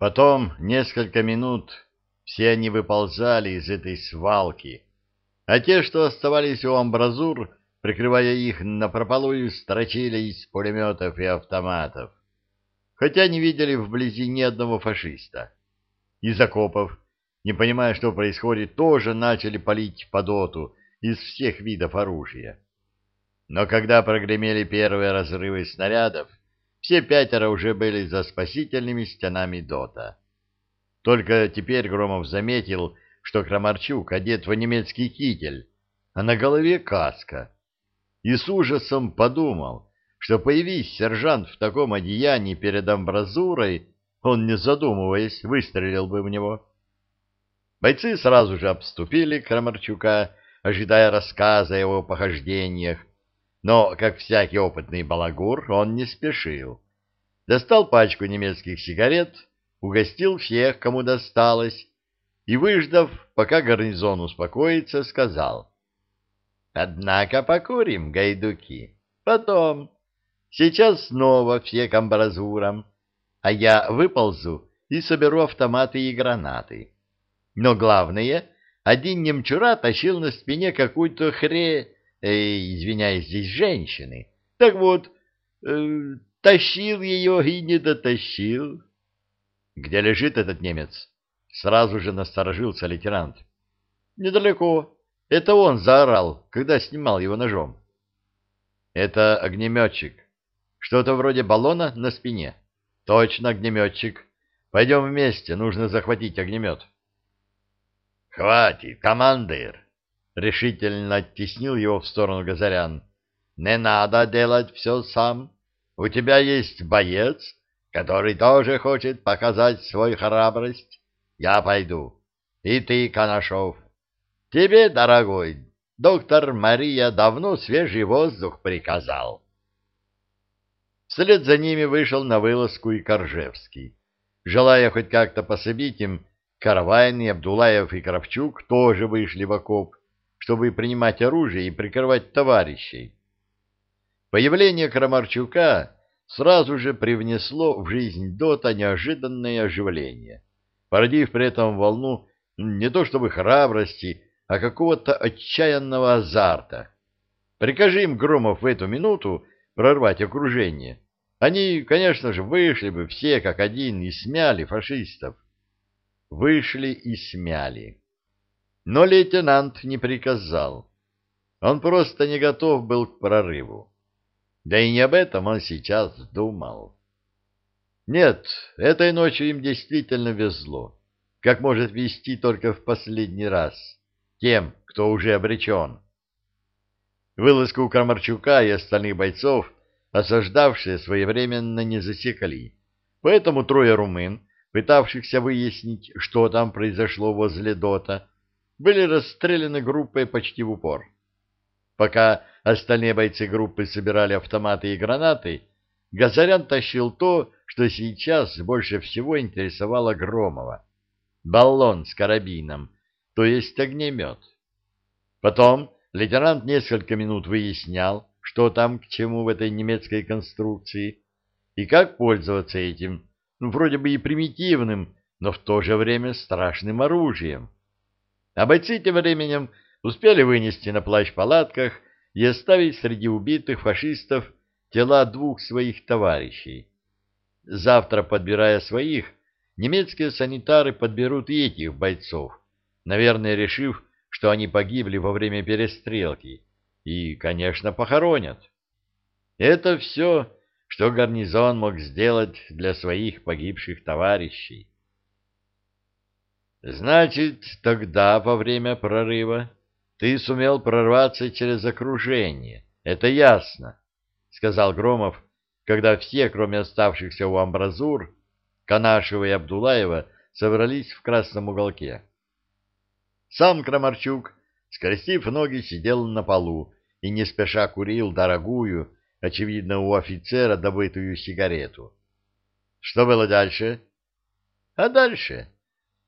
Потом несколько минут все они выползали из этой свалки, а те, что оставались у амбразур, прикрывая их напропалую, строчили из пулеметов и автоматов. Хотя не видели вблизи ни одного фашиста. Из окопов, не понимая, что происходит, тоже начали палить по доту из всех видов оружия. Но когда прогремели первые разрывы снарядов, все пятеро уже были за спасительными стенами дота. Только теперь Громов заметил, что Крамарчук одет в немецкий китель, а на голове каска. И с ужасом подумал, что появись сержант в таком одеянии перед амбразурой, он, не задумываясь, выстрелил бы в него. Бойцы сразу же обступили Крамарчука, ожидая рассказа о его похождениях, но, как всякий опытный балагур, он не спешил. Достал пачку немецких сигарет, угостил всех, кому досталось, и, выждав, пока гарнизон успокоится, сказал. «Однако покурим, гайдуки, потом. Сейчас снова все к амбразурам, а я выползу и соберу автоматы и гранаты. Но главное, один немчура тащил на спине какую-то хре э, извиняюсь, здесь женщины. Так вот, э, тащил ее и не дотащил. Где лежит этот немец? Сразу же насторожился лейтенант. Недалеко. Это он заорал, когда снимал его ножом. Это огнеметчик. Что-то вроде баллона на спине. Точно огнеметчик. Пойдем вместе, нужно захватить огнемет. Хватит, командир, решительно оттеснил его в сторону Газарян. «Не надо делать все сам. У тебя есть боец, который тоже хочет показать свою храбрость. Я пойду. И ты, Канашов. Тебе, дорогой, доктор Мария давно свежий воздух приказал». Вслед за ними вышел на вылазку и Коржевский. Желая хоть как-то пособить им, Каравайн и Абдулаев и Кравчук тоже вышли в окоп чтобы принимать оружие и прикрывать товарищей. Появление Крамарчука сразу же привнесло в жизнь Дота неожиданное оживление, породив при этом волну не то чтобы храбрости, а какого-то отчаянного азарта. Прикажи им Громов в эту минуту прорвать окружение. Они, конечно же, вышли бы все как один и смяли фашистов. Вышли и смяли. Но лейтенант не приказал. Он просто не готов был к прорыву. Да и не об этом он сейчас думал. Нет, этой ночью им действительно везло, как может вести только в последний раз, тем, кто уже обречен. Вылазку Крамарчука и остальных бойцов осаждавшие своевременно не засекли, поэтому трое румын, пытавшихся выяснить, что там произошло возле Дота, были расстреляны группой почти в упор. Пока остальные бойцы группы собирали автоматы и гранаты, Газарян тащил то, что сейчас больше всего интересовало Громова. Баллон с карабином, то есть огнемет. Потом лейтенант несколько минут выяснял, что там к чему в этой немецкой конструкции и как пользоваться этим, ну, вроде бы и примитивным, но в то же время страшным оружием. А бойцы тем временем успели вынести на плащ-палатках и оставить среди убитых фашистов тела двух своих товарищей. Завтра, подбирая своих, немецкие санитары подберут и этих бойцов, наверное, решив, что они погибли во время перестрелки, и, конечно, похоронят. Это все, что гарнизон мог сделать для своих погибших товарищей. Значит, тогда, во время прорыва, ты сумел прорваться через окружение. Это ясно, — сказал Громов, когда все, кроме оставшихся у амбразур, Канашева и Абдулаева, собрались в красном уголке. Сам Крамарчук, скрестив ноги, сидел на полу и не спеша курил дорогую, очевидно, у офицера добытую сигарету. Что было дальше? А дальше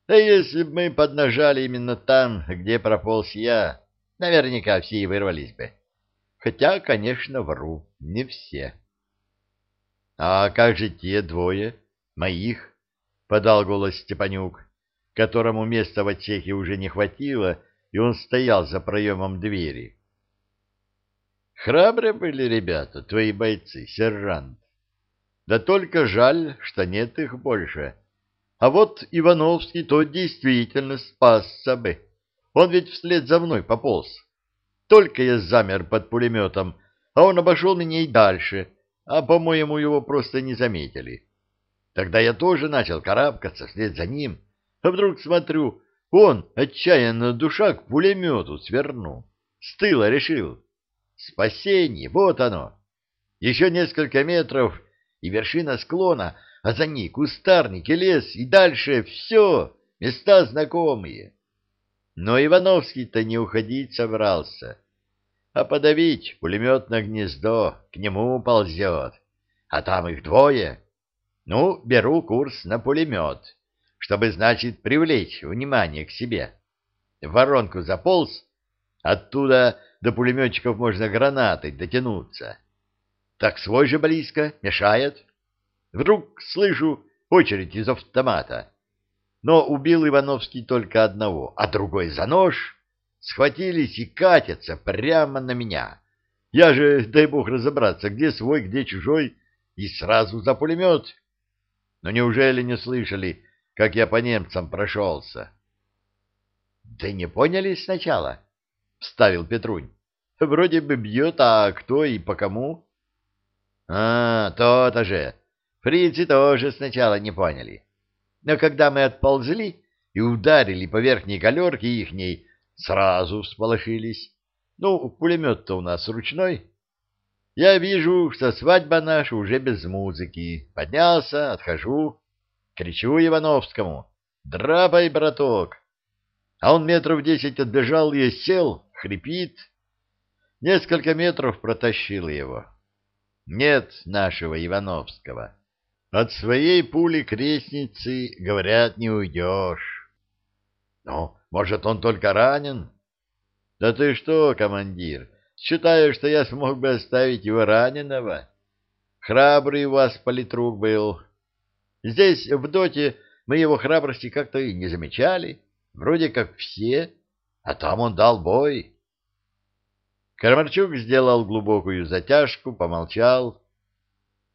да если бы мы поднажали именно там, где прополз я, наверняка все и вырвались бы. Хотя, конечно, вру, не все. — А как же те двое, моих? — подал голос Степанюк, которому места в отсеке уже не хватило, и он стоял за проемом двери. Храбрые были ребята, твои бойцы, сержант. Да только жаль, что нет их больше. А вот Ивановский тот действительно спасся бы. Он ведь вслед за мной пополз. Только я замер под пулеметом, а он обошел меня и дальше, а, по-моему, его просто не заметили. Тогда я тоже начал карабкаться вслед за ним, а вдруг смотрю, он, отчаянно душа, к пулемету свернул. С тыла решил. Спасение, вот оно. Еще несколько метров, и вершина склона, а за ней кустарники, лес, и дальше все, места знакомые. Но Ивановский-то не уходить собрался, а подавить пулеметное гнездо к нему ползет, а там их двое. Ну, беру курс на пулемет, чтобы, значит, привлечь внимание к себе. В воронку заполз, оттуда до пулеметчиков можно гранатой дотянуться. Так свой же близко, мешает. Вдруг слышу очередь из автомата. Но убил Ивановский только одного, а другой за нож схватились и катятся прямо на меня. Я же, дай бог разобраться, где свой, где чужой, и сразу за пулемет. Но неужели не слышали, как я по немцам прошелся? — Да не поняли сначала, — вставил Петрунь. — Вроде бы бьет, а кто и по кому? — А, то-то же. Фрицы тоже сначала не поняли. Но когда мы отползли и ударили по верхней галерке ихней, сразу всполошились. Ну, пулемет-то у нас ручной. Я вижу, что свадьба наша уже без музыки. Поднялся, отхожу, кричу Ивановскому. «Драпай, браток!» А он метров десять отбежал и сел, хрипит. Несколько метров протащил его. Нет нашего Ивановского. От своей пули крестницы, говорят, не уйдешь. Ну, может, он только ранен? Да ты что, командир, считаешь, что я смог бы оставить его раненого? Храбрый у вас политрук был. Здесь, в доте, мы его храбрости как-то и не замечали, вроде как все, а там он дал бой. Кармарчук сделал глубокую затяжку, помолчал,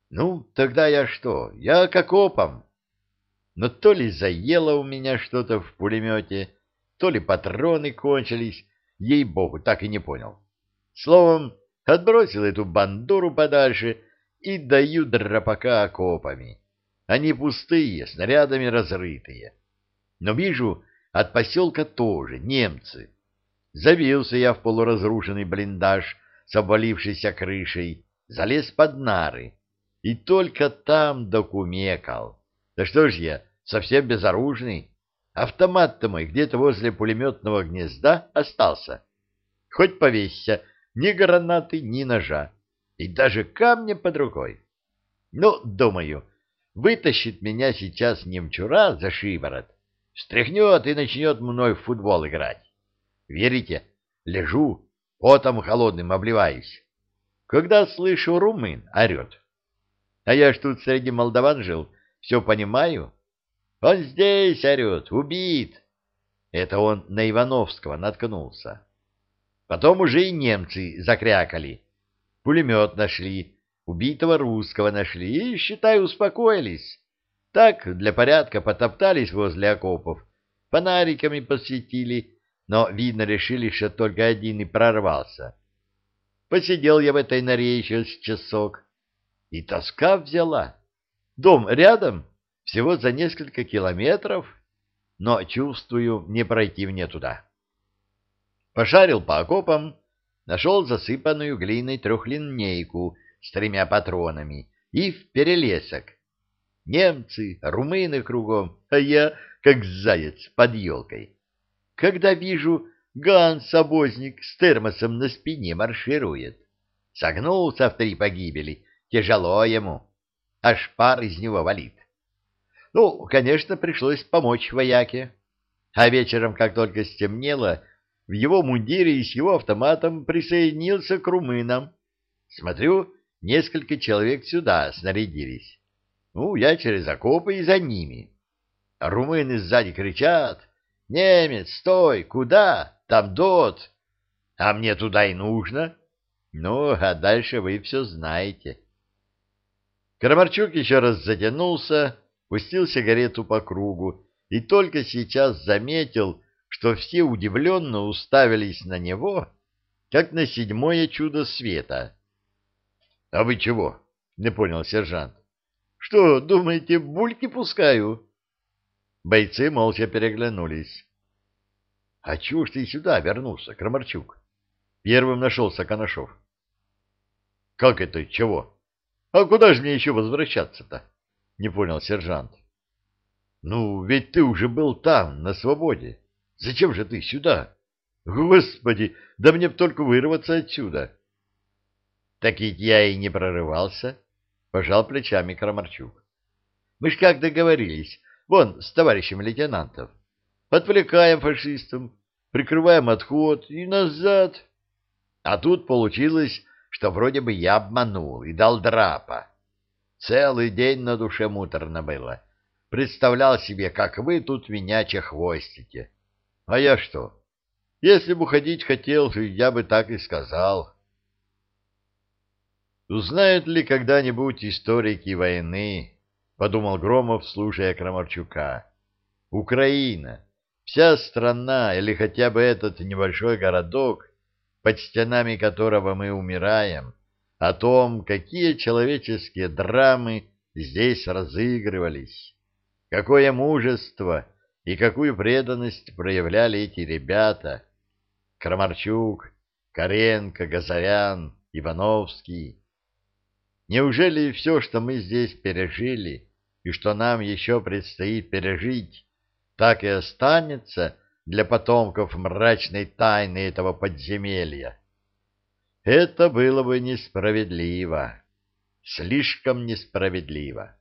ну, тогда я что? Я как опом. Но то ли заело у меня что-то в пулемете, то ли патроны кончились, ей-богу, так и не понял. Словом, отбросил эту бандуру подальше и даю дропака окопами. Они пустые, снарядами разрытые. Но вижу, от поселка тоже немцы. Завился я в полуразрушенный блиндаж с обвалившейся крышей, залез под нары и только там докумекал. Да что ж я, совсем безоружный? Автомат-то мой где-то возле пулеметного гнезда остался. Хоть повесься, ни гранаты, ни ножа, и даже камня под рукой. Ну, думаю, вытащит меня сейчас немчура за шиворот, встряхнет и начнет мной в футбол играть. Верите, лежу, потом холодным обливаюсь. Когда слышу, румын орет. А я ж тут среди молдаван жил, все понимаю. Он здесь орет, убит. Это он на Ивановского наткнулся. Потом уже и немцы закрякали. Пулемет нашли, убитого русского нашли и, считай, успокоились. Так для порядка потоптались возле окопов, фонариками посветили, но, видно, решили, что только один и прорвался. Посидел я в этой норе еще с часок, и тоска взяла. Дом рядом, всего за несколько километров, но, чувствую, не пройти мне туда. Пошарил по окопам, нашел засыпанную глиной трехлинейку с тремя патронами и в перелесок. Немцы, румыны кругом, а я, как заяц под елкой. Когда вижу, Ганс-обозник с термосом на спине марширует. Согнулся в три погибели, Тяжело ему, аж пар из него валит. Ну, конечно, пришлось помочь вояке. А вечером, как только стемнело, в его мундире и с его автоматом присоединился к румынам. Смотрю, несколько человек сюда снарядились. Ну, я через окопы и за ними. румыны сзади кричат «Немец, стой! Куда? Там дот!» А мне туда и нужно. Ну, а дальше вы все знаете. Крамарчук еще раз затянулся, пустил сигарету по кругу и только сейчас заметил, что все удивленно уставились на него, как на седьмое чудо света. — А вы чего? — не понял сержант. — Что, думаете, бульки пускаю? Бойцы молча переглянулись. — А чего ж ты сюда вернулся, Крамарчук? Первым нашелся Коношов. — Как это, чего? А куда же мне еще возвращаться-то? — не понял сержант. — Ну, ведь ты уже был там, на свободе. Зачем же ты сюда? Господи, да мне б только вырваться отсюда. — Так ведь я и не прорывался, — пожал плечами Крамарчук. — Мы ж как договорились, вон, с товарищем лейтенантов. Отвлекаем фашистам, прикрываем отход и назад. А тут получилось, что вроде бы я обманул и дал драпа. Целый день на душе муторно было. Представлял себе, как вы тут меня чехвостите. А я что? Если бы уходить хотел, я бы так и сказал. Узнают ли когда-нибудь историки войны, подумал Громов, слушая Крамарчука. Украина, вся страна или хотя бы этот небольшой городок, под стенами которого мы умираем, о том, какие человеческие драмы здесь разыгрывались, какое мужество и какую преданность проявляли эти ребята — Крамарчук, Каренко, Газарян, Ивановский. Неужели все, что мы здесь пережили и что нам еще предстоит пережить, так и останется для потомков мрачной тайны этого подземелья? Это было бы несправедливо, слишком несправедливо.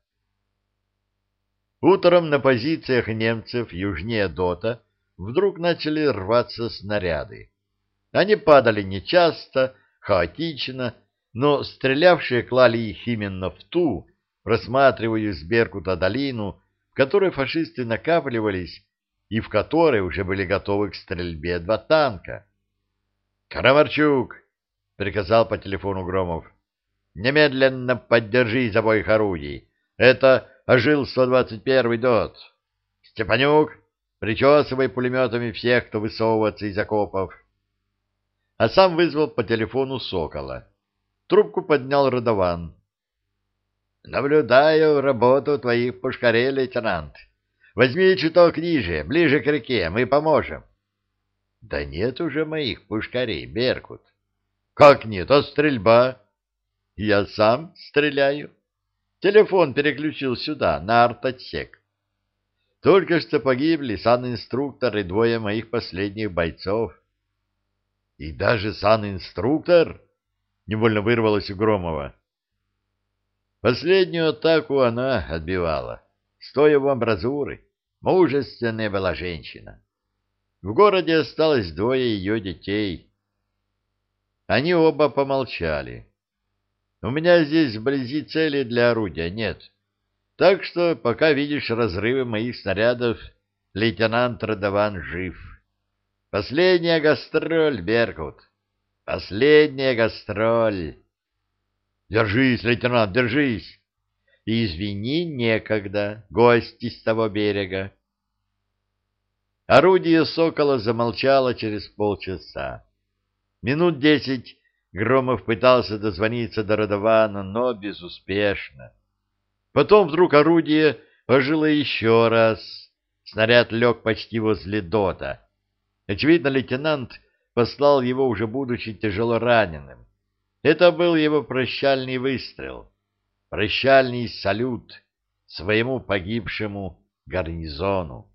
Утром на позициях немцев южнее Дота вдруг начали рваться снаряды. Они падали нечасто, хаотично, но стрелявшие клали их именно в ту, просматривая с Беркута долину, в которой фашисты накапливались и в которой уже были готовы к стрельбе два танка. «Карамарчук!» — приказал по телефону Громов. «Немедленно поддержи забой орудий. Это ожил 121-й ДОТ. Степанюк, причесывай пулеметами всех, кто высовывается из окопов». А сам вызвал по телефону Сокола. Трубку поднял Родован. «Наблюдаю работу твоих пушкарей, лейтенант. Возьми чуток ниже, ближе к реке, мы поможем». «Да нет уже моих пушкарей, Беркут». Как нет, а стрельба? Я сам стреляю. Телефон переключил сюда, на артотсек. Только что погибли санинструктор и двое моих последних бойцов. И даже санинструктор? Невольно вырвалось у Громова. Последнюю атаку она отбивала, стоя в амбразуры. Мужественная была женщина. В городе осталось двое ее детей. Они оба помолчали. У меня здесь вблизи цели для орудия нет. Так что пока видишь разрывы моих снарядов, лейтенант Радован жив. Последняя гастроль, Беркут. Последняя гастроль. Держись, лейтенант, держись. И извини, некогда, гость из того берега. Орудие сокола замолчало через полчаса. Минут десять Громов пытался дозвониться до Родована, но безуспешно. Потом вдруг орудие ожило еще раз. Снаряд лег почти возле дота. Очевидно, лейтенант послал его, уже будучи тяжело раненым. Это был его прощальный выстрел, прощальный салют своему погибшему гарнизону.